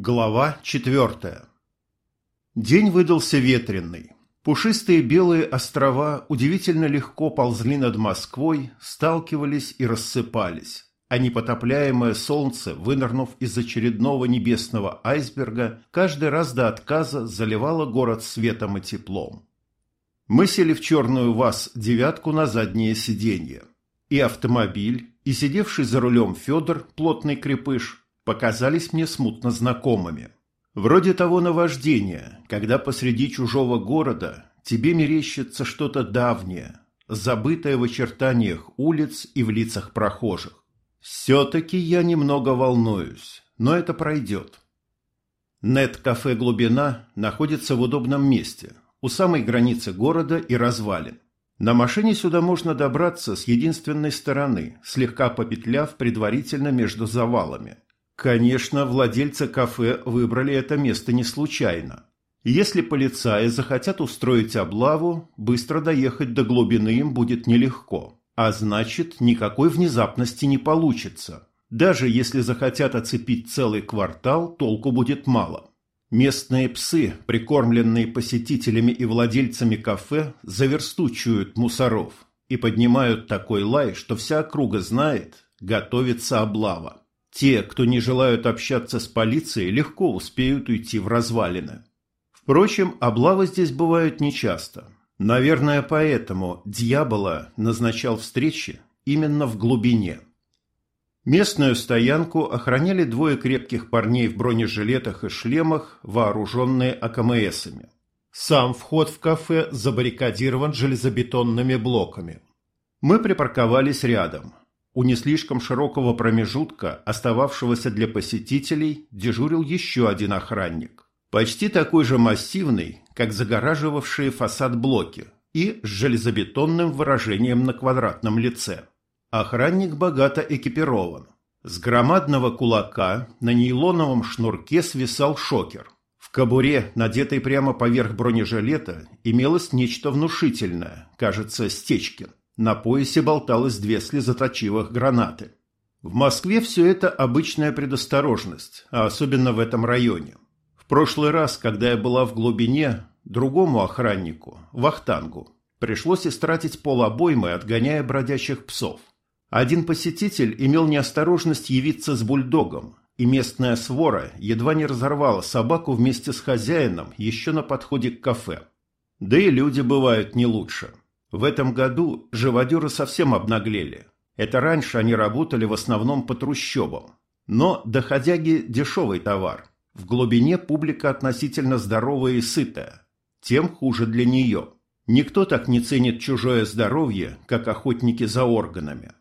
Глава четвертая. День выдался ветренный. Пушистые белые острова удивительно легко ползли над Москвой, сталкивались и рассыпались, а непотопляемое солнце, вынырнув из очередного небесного айсберга, каждый раз до отказа заливало город светом и теплом. Мы сели в черную ВАЗ-девятку на заднее сиденье. И автомобиль, и сидевший за рулем Федор, плотный крепыш, показались мне смутно знакомыми. Вроде того наваждения, когда посреди чужого города тебе мерещится что-то давнее, забытое в очертаниях улиц и в лицах прохожих. Все-таки я немного волнуюсь, но это пройдет. Нет-кафе «Глубина» находится в удобном месте, у самой границы города и развалин. На машине сюда можно добраться с единственной стороны, слегка попетляв предварительно между завалами – Конечно, владельцы кафе выбрали это место не случайно. Если полицаи захотят устроить облаву, быстро доехать до глубины им будет нелегко. А значит, никакой внезапности не получится. Даже если захотят оцепить целый квартал, толку будет мало. Местные псы, прикормленные посетителями и владельцами кафе, заверстучуют мусоров и поднимают такой лай, что вся округа знает, готовится облава. Те, кто не желают общаться с полицией, легко успеют уйти в развалины. Впрочем, облавы здесь бывают нечасто. Наверное, поэтому дьявола назначал встречи именно в глубине. Местную стоянку охраняли двое крепких парней в бронежилетах и шлемах, вооруженные АКМСами. Сам вход в кафе забаррикадирован железобетонными блоками. Мы припарковались рядом. У не слишком широкого промежутка, остававшегося для посетителей, дежурил еще один охранник. Почти такой же массивный, как загораживавшие фасад блоки, и с железобетонным выражением на квадратном лице. Охранник богато экипирован. С громадного кулака на нейлоновом шнурке свисал шокер. В кобуре, надетой прямо поверх бронежилета, имелось нечто внушительное, кажется, Стечкин. На поясе болталось две слезоточивых гранаты. В Москве все это обычная предосторожность, а особенно в этом районе. В прошлый раз, когда я была в глубине, другому охраннику, Вахтангу, пришлось истратить полобоймы, отгоняя бродячих псов. Один посетитель имел неосторожность явиться с бульдогом, и местная свора едва не разорвала собаку вместе с хозяином еще на подходе к кафе. Да и люди бывают не лучше. В этом году живодеры совсем обнаглели. Это раньше они работали в основном по трущобам. Но доходяги – дешевый товар. В глубине публика относительно здоровая и сытая. Тем хуже для нее. Никто так не ценит чужое здоровье, как охотники за органами.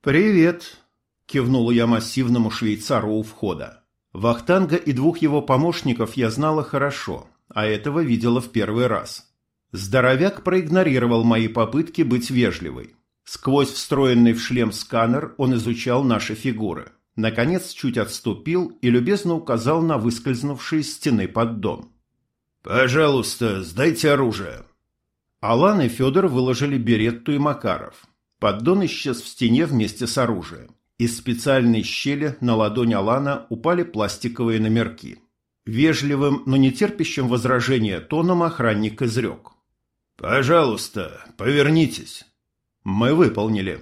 «Привет!» – кивнула я массивному швейцару у входа. Вахтанга и двух его помощников я знала хорошо, а этого видела в первый раз. Здоровяк проигнорировал мои попытки быть вежливой. Сквозь встроенный в шлем сканер он изучал наши фигуры. Наконец чуть отступил и любезно указал на выскользнувший из стены поддон. «Пожалуйста, сдайте оружие». Алан и Федор выложили Беретту и Макаров. Поддон исчез в стене вместе с оружием. Из специальной щели на ладонь Алана упали пластиковые номерки. Вежливым, но не терпящим возражения тоном охранник изрек. «Пожалуйста, повернитесь». Мы выполнили.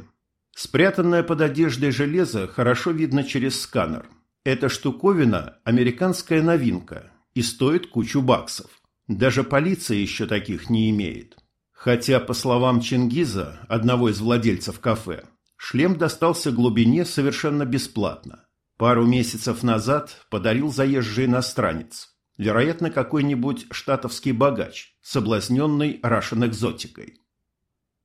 Спрятанное под одеждой железо хорошо видно через сканер. Эта штуковина – американская новинка и стоит кучу баксов. Даже полиция еще таких не имеет. Хотя, по словам Чингиза, одного из владельцев кафе, шлем достался глубине совершенно бесплатно. Пару месяцев назад подарил заезжий иностранец. Вероятно, какой-нибудь штатовский богач, соблазненный рашен-экзотикой.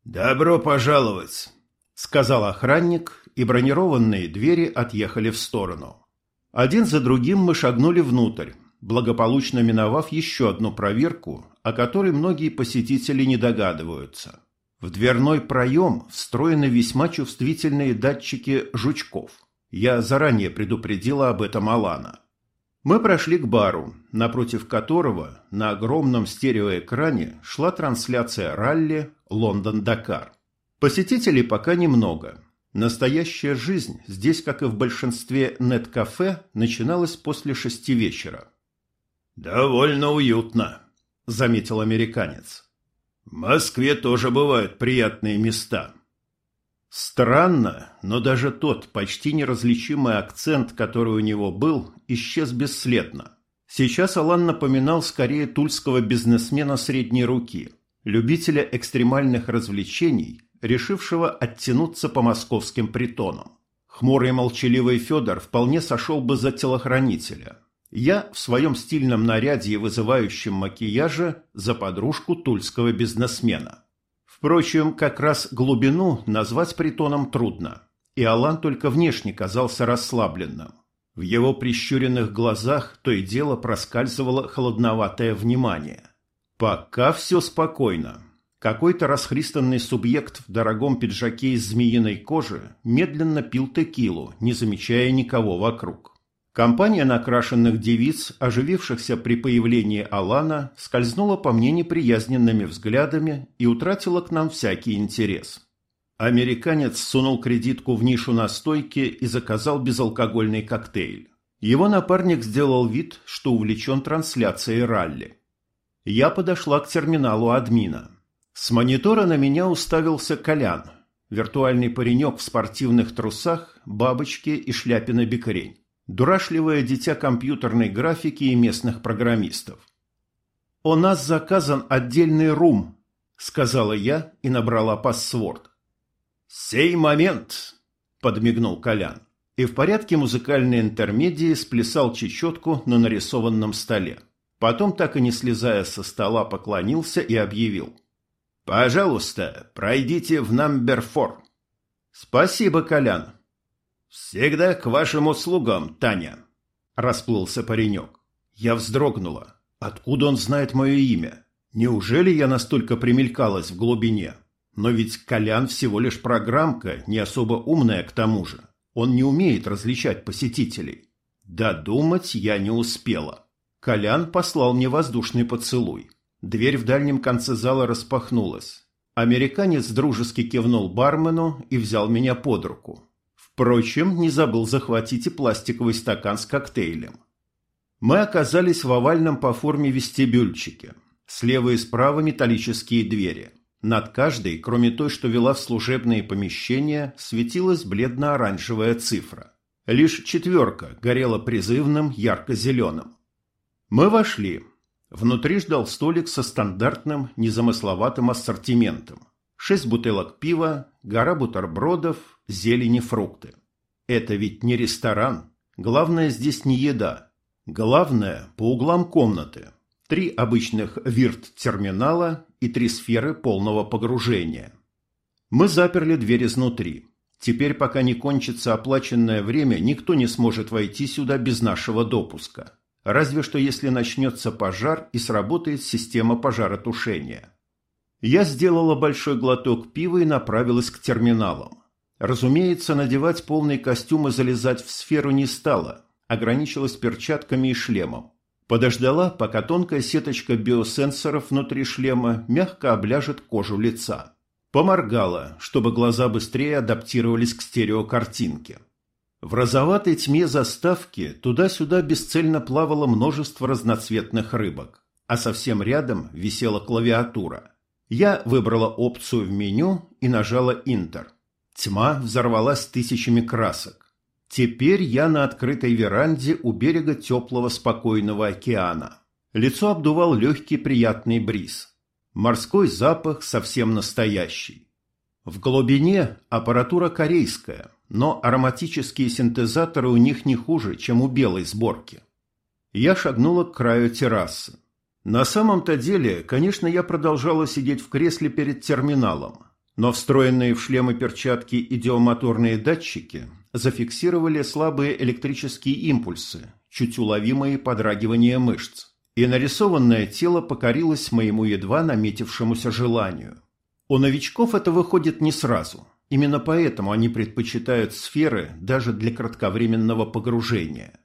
«Добро пожаловать!» — сказал охранник, и бронированные двери отъехали в сторону. Один за другим мы шагнули внутрь, благополучно миновав еще одну проверку, о которой многие посетители не догадываются. В дверной проем встроены весьма чувствительные датчики жучков. Я заранее предупредила об этом Алана. Мы прошли к бару, напротив которого на огромном стереоэкране шла трансляция ралли Лондон-Дакар. Посетителей пока немного. Настоящая жизнь здесь, как и в большинстве нет-кафе, начиналась после шести вечера. «Довольно уютно», — заметил американец. «В Москве тоже бывают приятные места». Странно, но даже тот почти неразличимый акцент, который у него был, исчез бесследно. Сейчас Алан напоминал скорее тульского бизнесмена средней руки, любителя экстремальных развлечений, решившего оттянуться по московским притонам. Хмурый молчаливый Федор вполне сошел бы за телохранителя. Я в своем стильном наряде и вызывающем макияже за подружку тульского бизнесмена. Впрочем, как раз глубину назвать притоном трудно, и Алан только внешне казался расслабленным. В его прищуренных глазах то и дело проскальзывало холодноватое внимание. Пока все спокойно. Какой-то расхристанный субъект в дорогом пиджаке из змеиной кожи медленно пил текилу, не замечая никого вокруг. Компания накрашенных девиц, оживившихся при появлении Алана, скользнула по мне неприязненными взглядами и утратила к нам всякий интерес. Американец сунул кредитку в нишу на стойке и заказал безалкогольный коктейль. Его напарник сделал вид, что увлечен трансляцией ралли. Я подошла к терминалу админа. С монитора на меня уставился Колян, виртуальный паренек в спортивных трусах, бабочке и шляпе на бекрень. Дурашливое дитя компьютерной графики и местных программистов. «У нас заказан отдельный рум», — сказала я и набрала пассворд. «Сей момент!» – подмигнул Колян. И в порядке музыкальной интермедии сплясал чечетку на нарисованном столе. Потом, так и не слезая со стола, поклонился и объявил. «Пожалуйста, пройдите в номер фор». «Спасибо, Колян». «Всегда к вашим услугам, Таня», – расплылся паренек. Я вздрогнула. Откуда он знает мое имя? Неужели я настолько примелькалась в глубине?» Но ведь Колян всего лишь программка, не особо умная к тому же. Он не умеет различать посетителей. Додумать я не успела. Колян послал мне воздушный поцелуй. Дверь в дальнем конце зала распахнулась. Американец дружески кивнул бармену и взял меня под руку. Впрочем, не забыл захватить и пластиковый стакан с коктейлем. Мы оказались в овальном по форме вестибюльчике. Слева и справа металлические двери. Над каждой, кроме той, что вела в служебные помещения, светилась бледно-оранжевая цифра. Лишь четверка горела призывным ярко-зеленым. Мы вошли. Внутри ждал столик со стандартным, незамысловатым ассортиментом. Шесть бутылок пива, гора бутербродов, зелени, фрукты. Это ведь не ресторан. Главное здесь не еда. Главное по углам комнаты. Три обычных вирт-терминала и три сферы полного погружения. Мы заперли дверь изнутри. Теперь, пока не кончится оплаченное время, никто не сможет войти сюда без нашего допуска. Разве что если начнется пожар и сработает система пожаротушения. Я сделала большой глоток пива и направилась к терминалам. Разумеется, надевать полный костюм и залезать в сферу не стала. Ограничилась перчатками и шлемом. Подождала, пока тонкая сеточка биосенсоров внутри шлема мягко обляжет кожу лица. Поморгала, чтобы глаза быстрее адаптировались к стереокартинке. В розоватой тьме заставки туда-сюда бесцельно плавало множество разноцветных рыбок, а совсем рядом висела клавиатура. Я выбрала опцию в меню и нажала «Интер». Тьма взорвалась тысячами красок. Теперь я на открытой веранде у берега теплого спокойного океана. Лицо обдувал легкий приятный бриз. Морской запах совсем настоящий. В глубине аппаратура корейская, но ароматические синтезаторы у них не хуже, чем у белой сборки. Я шагнула к краю террасы. На самом-то деле, конечно, я продолжала сидеть в кресле перед терминалом, но встроенные в шлемы перчатки идиомоторные датчики зафиксировали слабые электрические импульсы, чуть уловимые подрагивания мышц, и нарисованное тело покорилось моему едва наметившемуся желанию. У новичков это выходит не сразу. Именно поэтому они предпочитают сферы даже для кратковременного погружения.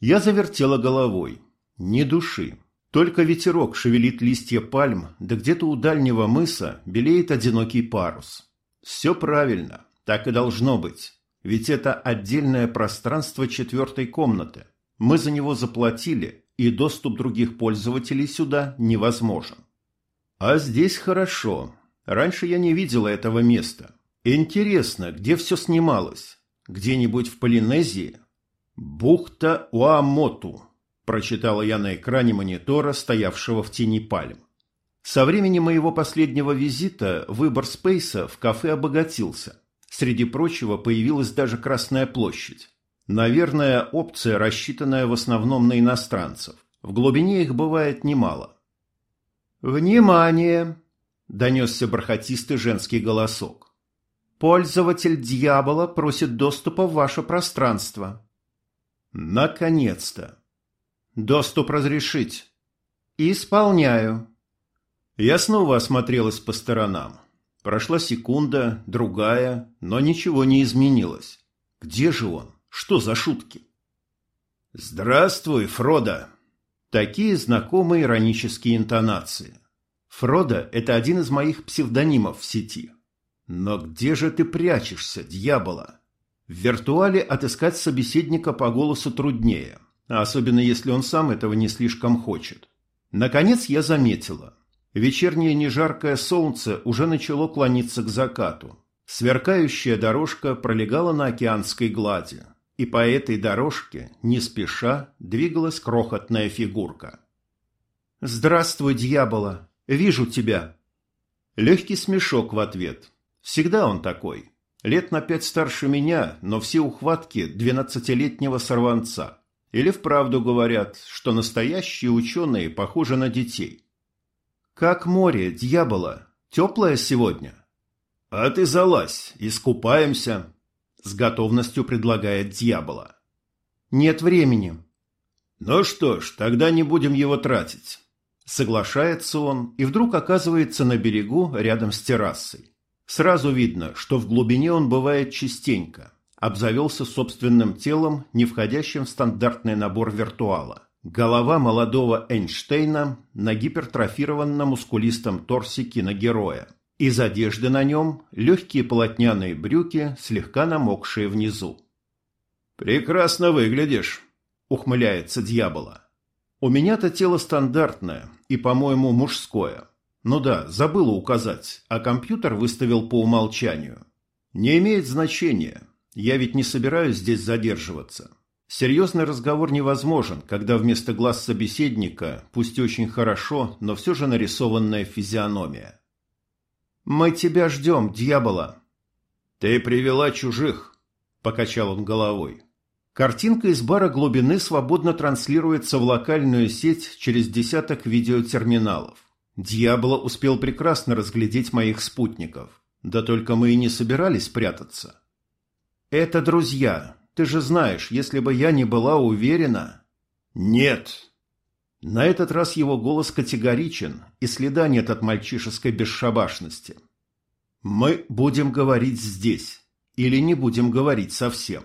Я завертела головой. Ни души. Только ветерок шевелит листья пальм, да где-то у дальнего мыса белеет одинокий парус. Все правильно. Так и должно быть. Ведь это отдельное пространство четвертой комнаты. Мы за него заплатили, и доступ других пользователей сюда невозможен. А здесь хорошо. Раньше я не видела этого места. Интересно, где все снималось? Где-нибудь в Полинезии? Бухта Уамоту, прочитала я на экране монитора, стоявшего в тени пальм. Со времени моего последнего визита выбор спейса в кафе обогатился. Среди прочего появилась даже Красная площадь. Наверное, опция, рассчитанная в основном на иностранцев. В глубине их бывает немало. «Внимание!» – донесся бархатистый женский голосок. «Пользователь дьявола просит доступа в ваше пространство». «Наконец-то!» «Доступ разрешить». «Исполняю». Я снова осмотрелась по сторонам. Прошла секунда, другая, но ничего не изменилось. Где же он? Что за шутки? «Здравствуй, Фродо!» Такие знакомые иронические интонации. Фродо – это один из моих псевдонимов в сети. Но где же ты прячешься, дьявола? В виртуале отыскать собеседника по голосу труднее, особенно если он сам этого не слишком хочет. Наконец я заметила. Вечернее нежаркое солнце уже начало клониться к закату. Сверкающая дорожка пролегала на океанской глади, и по этой дорожке, не спеша, двигалась крохотная фигурка. «Здравствуй, дьявола! Вижу тебя!» Легкий смешок в ответ. Всегда он такой. Лет на пять старше меня, но все ухватки двенадцатилетнего сорванца. Или вправду говорят, что настоящие ученые похожи на детей. «Как море, дьявола! Теплое сегодня?» «А ты залазь, искупаемся!» С готовностью предлагает дьявола. «Нет времени». «Ну что ж, тогда не будем его тратить». Соглашается он и вдруг оказывается на берегу рядом с террасой. Сразу видно, что в глубине он бывает частенько. Обзавелся собственным телом, не входящим в стандартный набор виртуала. Голова молодого Эйнштейна на гипертрофированном мускулистом торсе киногероя. Из одежды на нем легкие полотняные брюки, слегка намокшие внизу. «Прекрасно выглядишь», — ухмыляется дьявола. «У меня-то тело стандартное и, по-моему, мужское. Ну да, забыла указать, а компьютер выставил по умолчанию. Не имеет значения, я ведь не собираюсь здесь задерживаться. Серьезный разговор невозможен, когда вместо глаз собеседника, пусть очень хорошо, но все же нарисованная физиономия. «Мы тебя ждем, дьявола!» «Ты привела чужих!» – покачал он головой. Картинка из бара глубины свободно транслируется в локальную сеть через десяток видеотерминалов. Дьявола успел прекрасно разглядеть моих спутников. Да только мы и не собирались прятаться. «Это друзья, ты же знаешь, если бы я не была уверена...» «Нет!» На этот раз его голос категоричен, и следа нет от мальчишеской бесшабашности. «Мы будем говорить здесь, или не будем говорить совсем».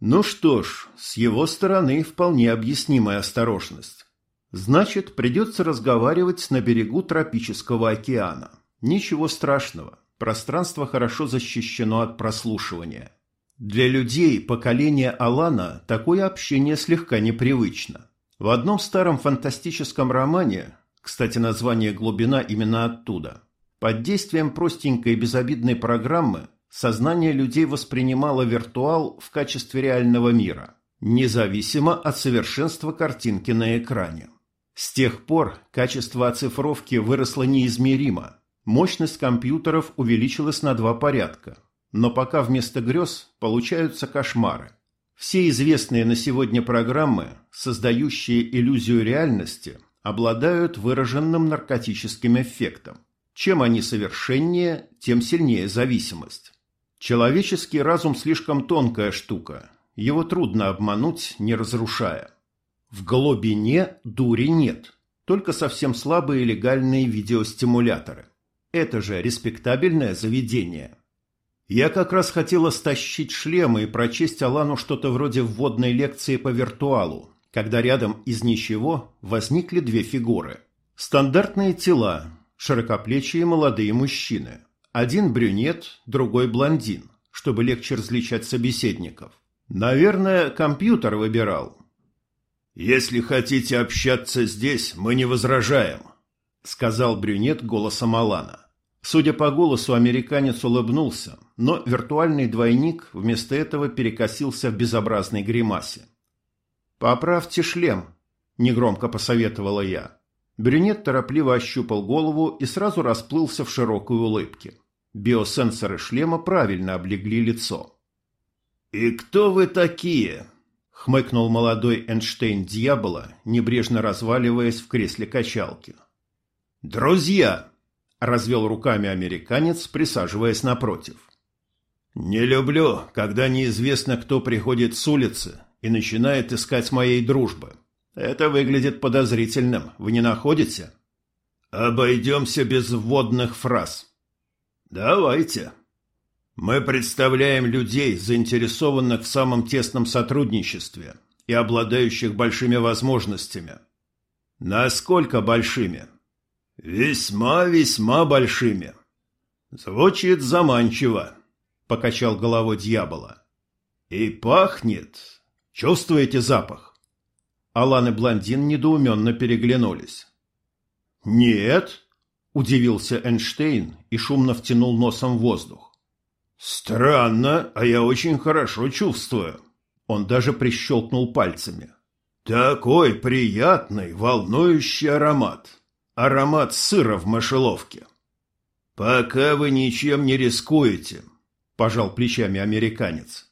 Ну что ж, с его стороны вполне объяснимая осторожность. Значит, придется разговаривать на берегу тропического океана. Ничего страшного, пространство хорошо защищено от прослушивания. Для людей поколения Алана такое общение слегка непривычно. В одном старом фантастическом романе, кстати, название «Глубина» именно оттуда, под действием простенькой и безобидной программы сознание людей воспринимало виртуал в качестве реального мира, независимо от совершенства картинки на экране. С тех пор качество оцифровки выросло неизмеримо, мощность компьютеров увеличилась на два порядка – но пока вместо грез получаются кошмары. Все известные на сегодня программы, создающие иллюзию реальности, обладают выраженным наркотическим эффектом. Чем они совершеннее, тем сильнее зависимость. Человеческий разум слишком тонкая штука, его трудно обмануть, не разрушая. В глубине дури нет, только совсем слабые легальные видеостимуляторы. Это же респектабельное заведение. Я как раз хотела стащить шлемы и прочесть Алану что-то вроде вводной лекции по виртуалу, когда рядом из ничего возникли две фигуры. Стандартные тела, широкоплечие молодые мужчины. Один брюнет, другой блондин, чтобы легче различать собеседников. Наверное, компьютер выбирал. «Если хотите общаться здесь, мы не возражаем», — сказал брюнет голосом Алана. Судя по голосу, американец улыбнулся, но виртуальный двойник вместо этого перекосился в безобразной гримасе. «Поправьте шлем», — негромко посоветовала я. Брюнет торопливо ощупал голову и сразу расплылся в широкой улыбке. Биосенсоры шлема правильно облегли лицо. «И кто вы такие?» — хмыкнул молодой Эйнштейн дьявола, небрежно разваливаясь в кресле качалки. «Друзья!» — развел руками американец, присаживаясь напротив. «Не люблю, когда неизвестно, кто приходит с улицы и начинает искать моей дружбы. Это выглядит подозрительным, вы не находите?» «Обойдемся без вводных фраз». «Давайте». «Мы представляем людей, заинтересованных в самом тесном сотрудничестве и обладающих большими возможностями». «Насколько большими?» «Весьма-весьма большими». «Звучит заманчиво», — покачал головой дьявола. «И пахнет. Чувствуете запах?» Алан и блондин недоуменно переглянулись. «Нет», — удивился Эйнштейн и шумно втянул носом воздух. «Странно, а я очень хорошо чувствую». Он даже прищелкнул пальцами. «Такой приятный, волнующий аромат» аромат сыра в мышеловке. «Пока вы ничем не рискуете», – пожал плечами американец.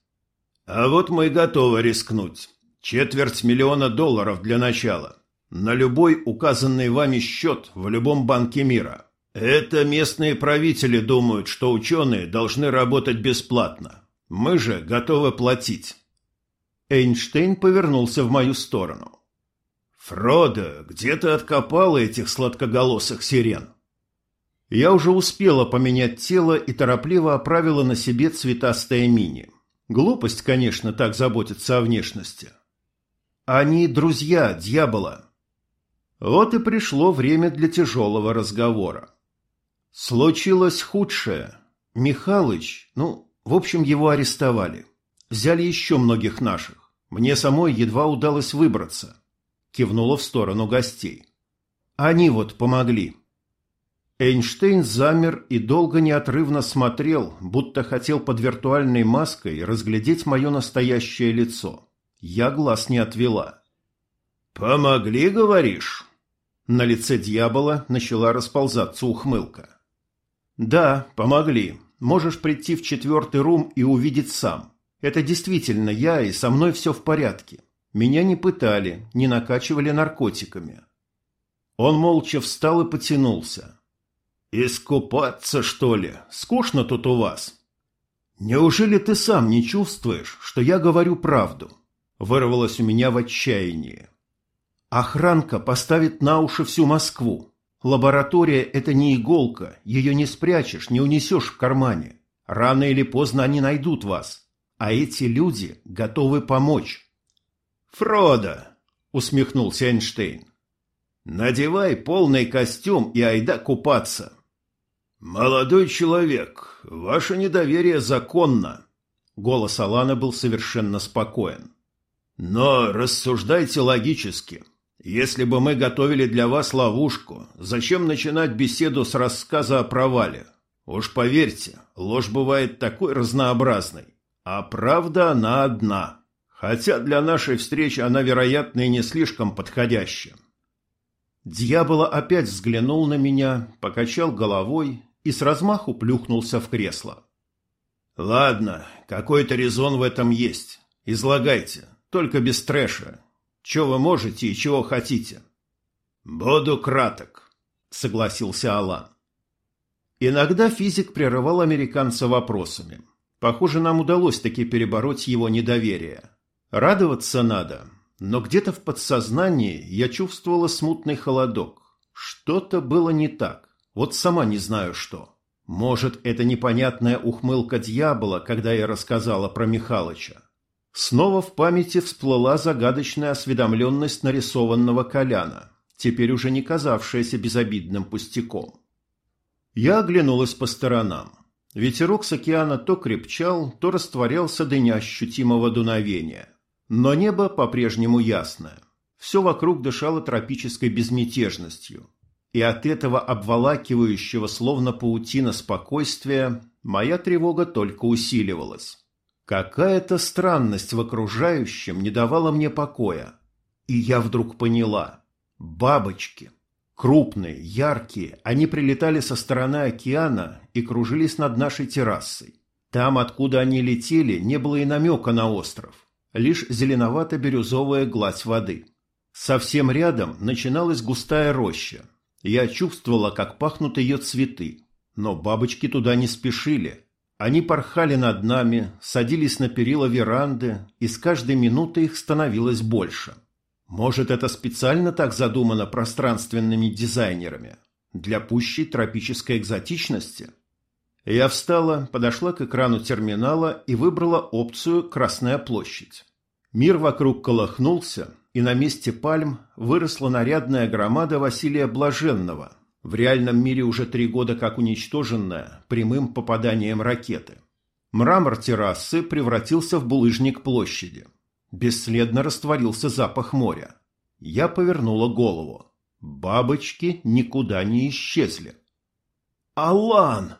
«А вот мы готовы рискнуть. Четверть миллиона долларов для начала. На любой указанный вами счет в любом банке мира. Это местные правители думают, что ученые должны работать бесплатно. Мы же готовы платить». Эйнштейн повернулся в мою сторону. «Фродо, где ты откопал этих сладкоголосых сирен?» Я уже успела поменять тело и торопливо оправила на себе цветастое мини. Глупость, конечно, так заботиться о внешности. Они друзья дьявола. Вот и пришло время для тяжелого разговора. Случилось худшее. Михалыч, ну, в общем, его арестовали. Взяли еще многих наших. Мне самой едва удалось выбраться кивнула в сторону гостей. Они вот помогли. Эйнштейн замер и долго неотрывно смотрел, будто хотел под виртуальной маской разглядеть мое настоящее лицо. Я глаз не отвела. «Помогли, говоришь?» На лице дьявола начала расползаться ухмылка. «Да, помогли. Можешь прийти в четвертый рум и увидеть сам. Это действительно я, и со мной все в порядке. Меня не пытали, не накачивали наркотиками. Он молча встал и потянулся. «Искупаться, что ли? Скучно тут у вас?» «Неужели ты сам не чувствуешь, что я говорю правду?» Вырвалось у меня в отчаянии. «Охранка поставит на уши всю Москву. Лаборатория – это не иголка, ее не спрячешь, не унесешь в кармане. Рано или поздно они найдут вас. А эти люди готовы помочь. «Фродо!» — усмехнулся Эйнштейн. «Надевай полный костюм и айда купаться». «Молодой человек, ваше недоверие законно». Голос Алана был совершенно спокоен. «Но рассуждайте логически. Если бы мы готовили для вас ловушку, зачем начинать беседу с рассказа о провале? Уж поверьте, ложь бывает такой разнообразной, а правда она одна». Хотя для нашей встречи она, вероятно, и не слишком подходящая. Дьявола опять взглянул на меня, покачал головой и с размаху плюхнулся в кресло. «Ладно, какой-то резон в этом есть. Излагайте, только без трэша. Чего вы можете и чего хотите?» «Буду краток», — согласился Алан. Иногда физик прерывал американца вопросами. Похоже, нам удалось таки перебороть его недоверие. Радоваться надо, но где-то в подсознании я чувствовала смутный холодок. Что-то было не так, вот сама не знаю что. Может, это непонятная ухмылка дьявола, когда я рассказала про Михалыча. Снова в памяти всплыла загадочная осведомленность нарисованного Коляна, теперь уже не казавшаяся безобидным пустяком. Я оглянулась по сторонам. Ветерок с океана то крепчал, то растворялся до неощутимого дуновения. Но небо по-прежнему ясное. Все вокруг дышало тропической безмятежностью. И от этого обволакивающего, словно паутина спокойствия, моя тревога только усиливалась. Какая-то странность в окружающем не давала мне покоя. И я вдруг поняла. Бабочки. Крупные, яркие, они прилетали со стороны океана и кружились над нашей террасой. Там, откуда они летели, не было и намека на остров. Лишь зеленовато-бирюзовая гладь воды. Совсем рядом начиналась густая роща. Я чувствовала, как пахнут ее цветы. Но бабочки туда не спешили. Они порхали над нами, садились на перила веранды, и с каждой минутой их становилось больше. — может, это специально так задумано пространственными дизайнерами? Для пущей тропической экзотичности? Я встала, подошла к экрану терминала и выбрала опцию «Красная площадь». Мир вокруг колыхнулся, и на месте пальм выросла нарядная громада Василия Блаженного, в реальном мире уже три года как уничтоженная прямым попаданием ракеты. Мрамор террасы превратился в булыжник площади – Бесследно растворился запах моря. Я повернула голову. Бабочки никуда не исчезли. «Алан!»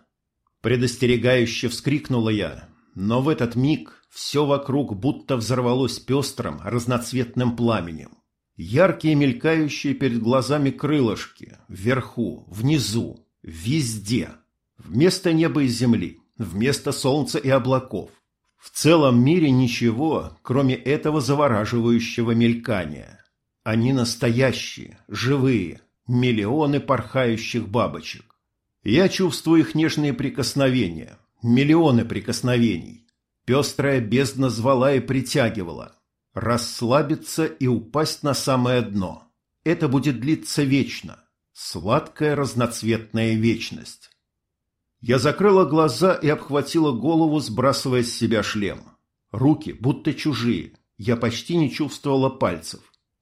Предостерегающе вскрикнула я, но в этот миг все вокруг будто взорвалось пестрым, разноцветным пламенем. Яркие мелькающие перед глазами крылышки, вверху, внизу, везде. Вместо неба и земли, вместо солнца и облаков, в целом мире ничего, кроме этого завораживающего мелькания. Они настоящие, живые, миллионы порхающих бабочек. Я чувствую их нежные прикосновения, миллионы прикосновений. Пестрая бездна звала и притягивала. Расслабиться и упасть на самое дно. Это будет длиться вечно. Сладкая разноцветная вечность. Я закрыла глаза и обхватила голову, сбрасывая с себя шлем. Руки будто чужие, я почти не чувствовала пальцев.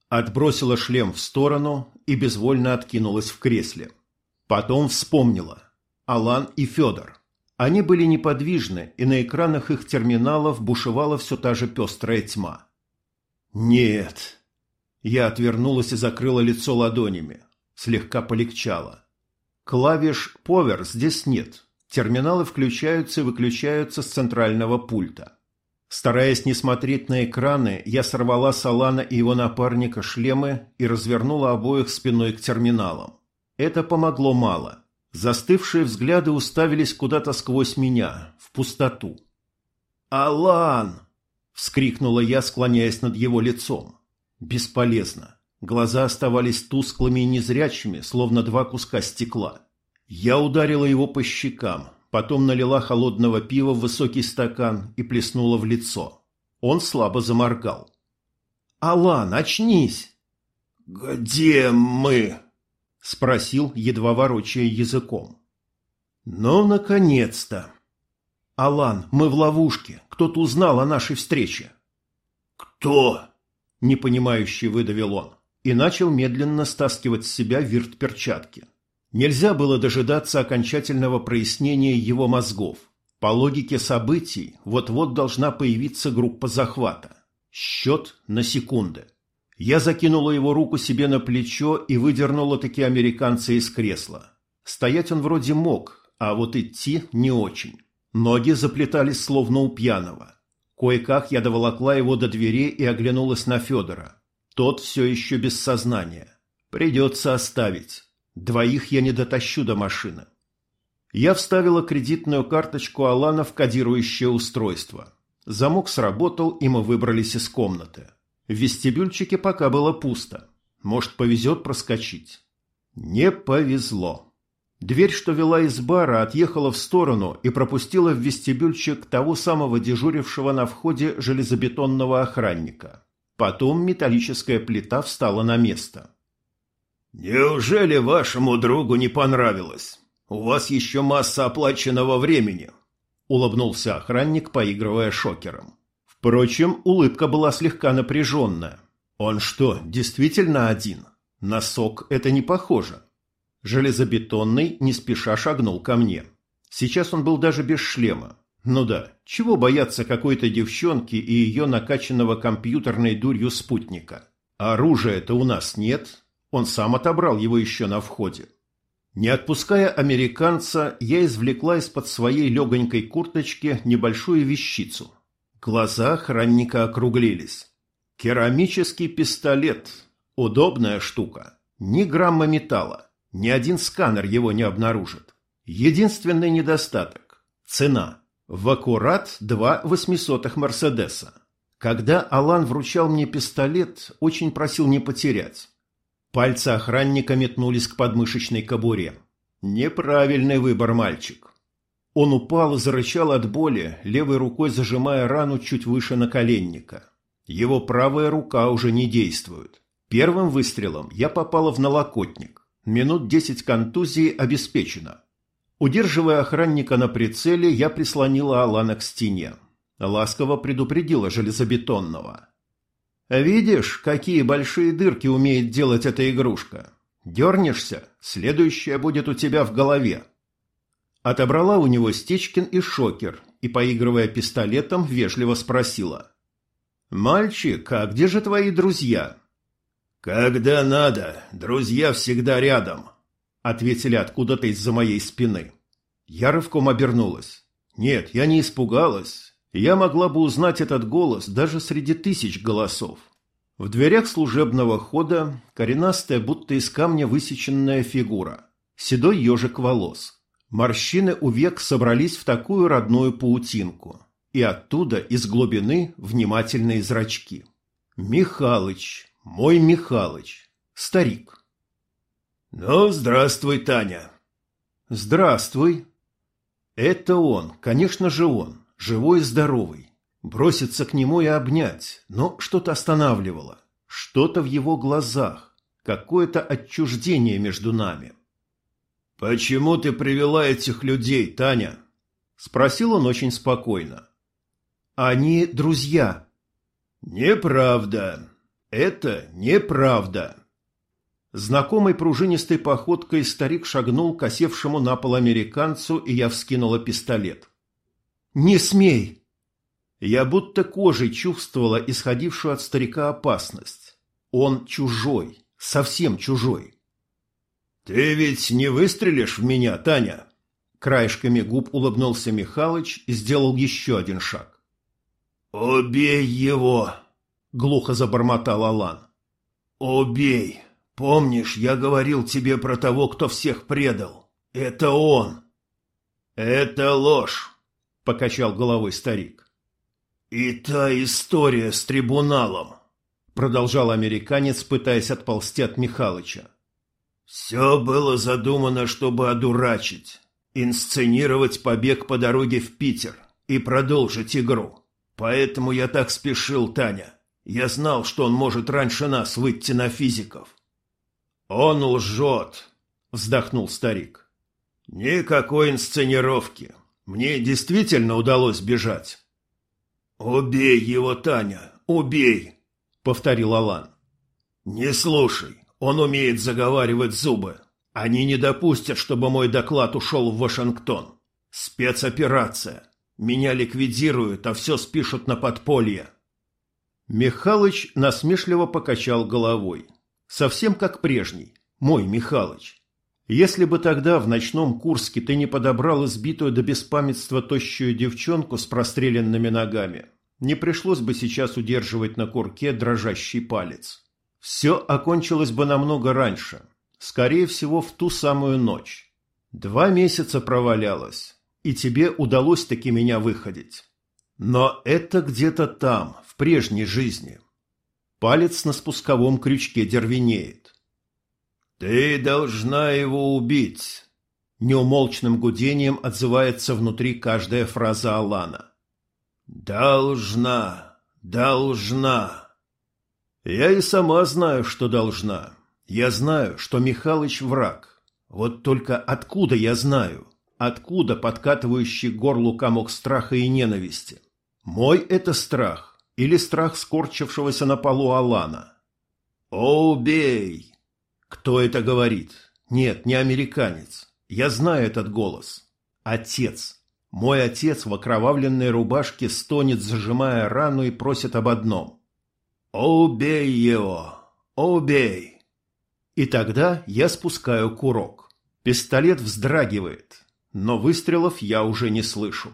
Отбросила шлем в сторону и безвольно откинулась в кресле. Потом вспомнила. Алан и Федор. Они были неподвижны, и на экранах их терминалов бушевала все та же пестрая тьма. «Нет!» Я отвернулась и закрыла лицо ладонями. Слегка полегчало. Клавиш «Повер» здесь нет. Терминалы включаются и выключаются с центрального пульта. Стараясь не смотреть на экраны, я сорвала с Алана и его напарника шлемы и развернула обоих спиной к терминалам. Это помогло мало. Застывшие взгляды уставились куда-то сквозь меня, в пустоту. «Алан!» — вскрикнула я, склоняясь над его лицом. Бесполезно. Глаза оставались тусклыми и незрячими, словно два куска стекла. Я ударила его по щекам, потом налила холодного пива в высокий стакан и плеснула в лицо. Он слабо заморгал. «Алан, очнись!» «Где мы?» — спросил, едва ворочая языком. «Ну, наконец-то!» «Алан, мы в ловушке. Кто-то узнал о нашей встрече». «Кто?» — непонимающе выдавил он и начал медленно стаскивать с себя вирт-перчатки. Нельзя было дожидаться окончательного прояснения его мозгов. По логике событий, вот-вот должна появиться группа захвата. Счет на секунды. Я закинула его руку себе на плечо и выдернула таки американца из кресла. Стоять он вроде мог, а вот идти не очень. Ноги заплетались словно у пьяного. Кое-как я доволокла его до двери и оглянулась на Федора. Тот все еще без сознания. Придется оставить. Двоих я не дотащу до машины. Я вставила кредитную карточку Алана в кодирующее устройство. Замок сработал, и мы выбрались из комнаты. В вестибюльчике пока было пусто. Может, повезет проскочить. Не повезло. Дверь, что вела из бара, отъехала в сторону и пропустила в вестибюльчик того самого дежурившего на входе железобетонного охранника. Потом металлическая плита встала на место. «Неужели вашему другу не понравилось? У вас еще масса оплаченного времени», — улыбнулся охранник, поигрывая шокером. Впрочем, улыбка была слегка напряженная. «Он что, действительно один? На сок это не похоже». Железобетонный не спеша шагнул ко мне. Сейчас он был даже без шлема. Ну да, чего бояться какой-то девчонки и ее накачанного компьютерной дурью спутника? Оружия-то у нас нет. Он сам отобрал его еще на входе. Не отпуская американца, я извлекла из-под своей легонькой курточки небольшую вещицу. Глаза охранника округлились. Керамический пистолет. Удобная штука. Ни грамма металла. Ни один сканер его не обнаружит. Единственный недостаток – цена. В аккурат два восьмисотых Мерседеса. Когда Алан вручал мне пистолет, очень просил не потерять. Пальцы охранника метнулись к подмышечной кобуре. Неправильный выбор, мальчик. Он упал и зарычал от боли, левой рукой зажимая рану чуть выше наколенника. Его правая рука уже не действует. Первым выстрелом я попала в налокотник. Минут десять контузии обеспечено. Удерживая охранника на прицеле, я прислонила Алана к стене. Ласково предупредила железобетонного. Видишь, какие большие дырки умеет делать эта игрушка? Дернешься, следующая будет у тебя в голове. Отобрала у него Стечкин и шокер и, поигрывая пистолетом, вежливо спросила. «Мальчик, а где же твои друзья?» «Когда надо, друзья всегда рядом», — ответили откуда-то из-за моей спины. Я рывком обернулась. Нет, я не испугалась. Я могла бы узнать этот голос даже среди тысяч голосов. В дверях служебного хода коренастая, будто из камня высеченная фигура. Седой ежик волос. Морщины у век собрались в такую родную паутинку. И оттуда, из глубины, внимательные зрачки. Михалыч, мой Михалыч, старик. «Ну, здравствуй, Таня». «Здравствуй». Это он, конечно же он живой и здоровый. Броситься к нему и обнять, но что-то останавливало. Что-то в его глазах, какое-то отчуждение между нами. «Почему ты привела этих людей, Таня?» – спросил он очень спокойно. «Они друзья». «Неправда. Это неправда». Знакомой пружинистой походкой старик шагнул к осевшему на пол американцу, и я вскинула пистолет. «Не смей!» Я будто кожей чувствовала исходившую от старика опасность. Он чужой, совсем чужой. «Ты ведь не выстрелишь в меня, Таня?» Краешками губ улыбнулся Михалыч и сделал еще один шаг. «Убей его!» — глухо забормотал Алан. «Убей! Помнишь, я говорил тебе про того, кто всех предал? Это он!» «Это ложь!» — покачал головой старик. «И та история с трибуналом», — продолжал американец, пытаясь отползти от Михалыча. «Все было задумано, чтобы одурачить, инсценировать побег по дороге в Питер и продолжить игру. Поэтому я так спешил, Таня. Я знал, что он может раньше нас выйти на физиков». «Он лжет», — вздохнул старик. «Никакой инсценировки. Мне действительно удалось бежать. «Убей его, Таня, убей!» — повторил Алан. «Не слушай, он умеет заговаривать зубы. Они не допустят, чтобы мой доклад ушел в Вашингтон. Спецоперация. Меня ликвидируют, а все спишут на подполье». Михалыч насмешливо покачал головой. Совсем как прежний, мой Михалыч. Если бы тогда в ночном Курске ты не подобрал избитую до беспамятства тощую девчонку с простреленными ногами, не пришлось бы сейчас удерживать на курке дрожащий палец. Все окончилось бы намного раньше, скорее всего, в ту самую ночь. Два месяца провалялось, и тебе удалось таки меня выходить. Но это где-то там, в прежней жизни. Палец на спусковом крючке дервенеет. «Ты должна его убить!» Неумолчным гудением отзывается внутри каждая фраза Алана. «Должна! Должна!» Я и сама знаю, что должна. Я знаю, что Михалыч враг. Вот только откуда я знаю? Откуда подкатывающий горлу комок страха и ненависти? Мой это страх или страх скорчившегося на полу Алана? «Убей!» Кто это говорит? Нет, не американец. Я знаю этот голос. Отец. Мой отец в окровавленной рубашке стонет, зажимая рану и просит об одном. «Убей его! Убей!» И тогда я спускаю курок. Пистолет вздрагивает, но выстрелов я уже не слышу.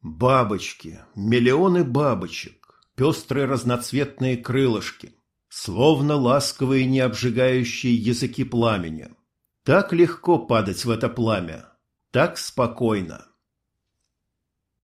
Бабочки, миллионы бабочек, пестрые разноцветные крылышки, словно ласковые необжигающие языки пламени. Так легко падать в это пламя, так спокойно.